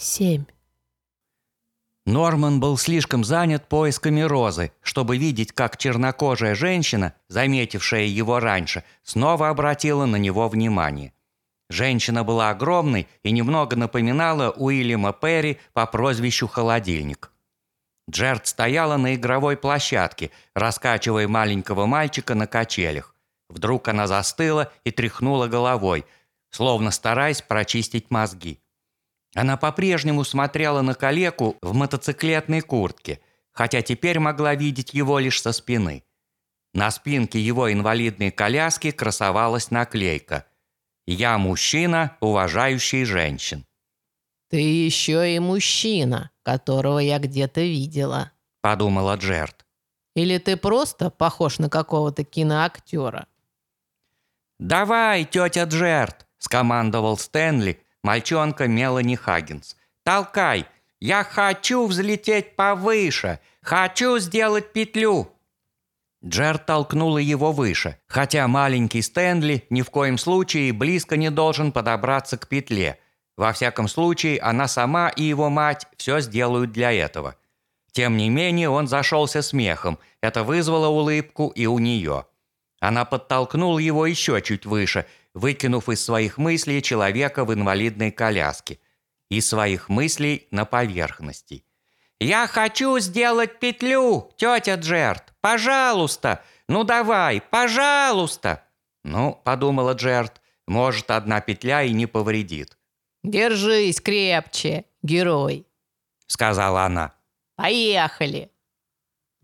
семь. Норман был слишком занят поисками розы, чтобы видеть, как чернокожая женщина, заметившая его раньше, снова обратила на него внимание. Женщина была огромной и немного напоминала Уильяма Перри по прозвищу «Холодильник». Джерд стояла на игровой площадке, раскачивая маленького мальчика на качелях. Вдруг она застыла и тряхнула головой, словно стараясь прочистить мозги. Она по-прежнему смотрела на калеку в мотоциклетной куртке, хотя теперь могла видеть его лишь со спины. На спинке его инвалидной коляски красовалась наклейка «Я мужчина, уважающий женщин». «Ты еще и мужчина, которого я где-то видела», – подумала Джерд. «Или ты просто похож на какого-то киноактера?» «Давай, тетя Джерд!» – скомандовал Стэнли, мальчонка Мелани Хаггинс. «Толкай! Я хочу взлететь повыше! Хочу сделать петлю!» Джерд толкнула его выше, хотя маленький Стэнли ни в коем случае близко не должен подобраться к петле. Во всяком случае, она сама и его мать все сделают для этого. Тем не менее, он зашелся смехом. Это вызвало улыбку и у нее. Она подтолкнула его еще чуть выше, выкинув из своих мыслей человека в инвалидной коляске. Из своих мыслей на поверхности. «Я хочу сделать петлю, тетя Джерт! Пожалуйста! Ну давай, пожалуйста!» «Ну», — подумала Джерт, — «может, одна петля и не повредит». «Держись крепче, герой», — сказала она. «Поехали!»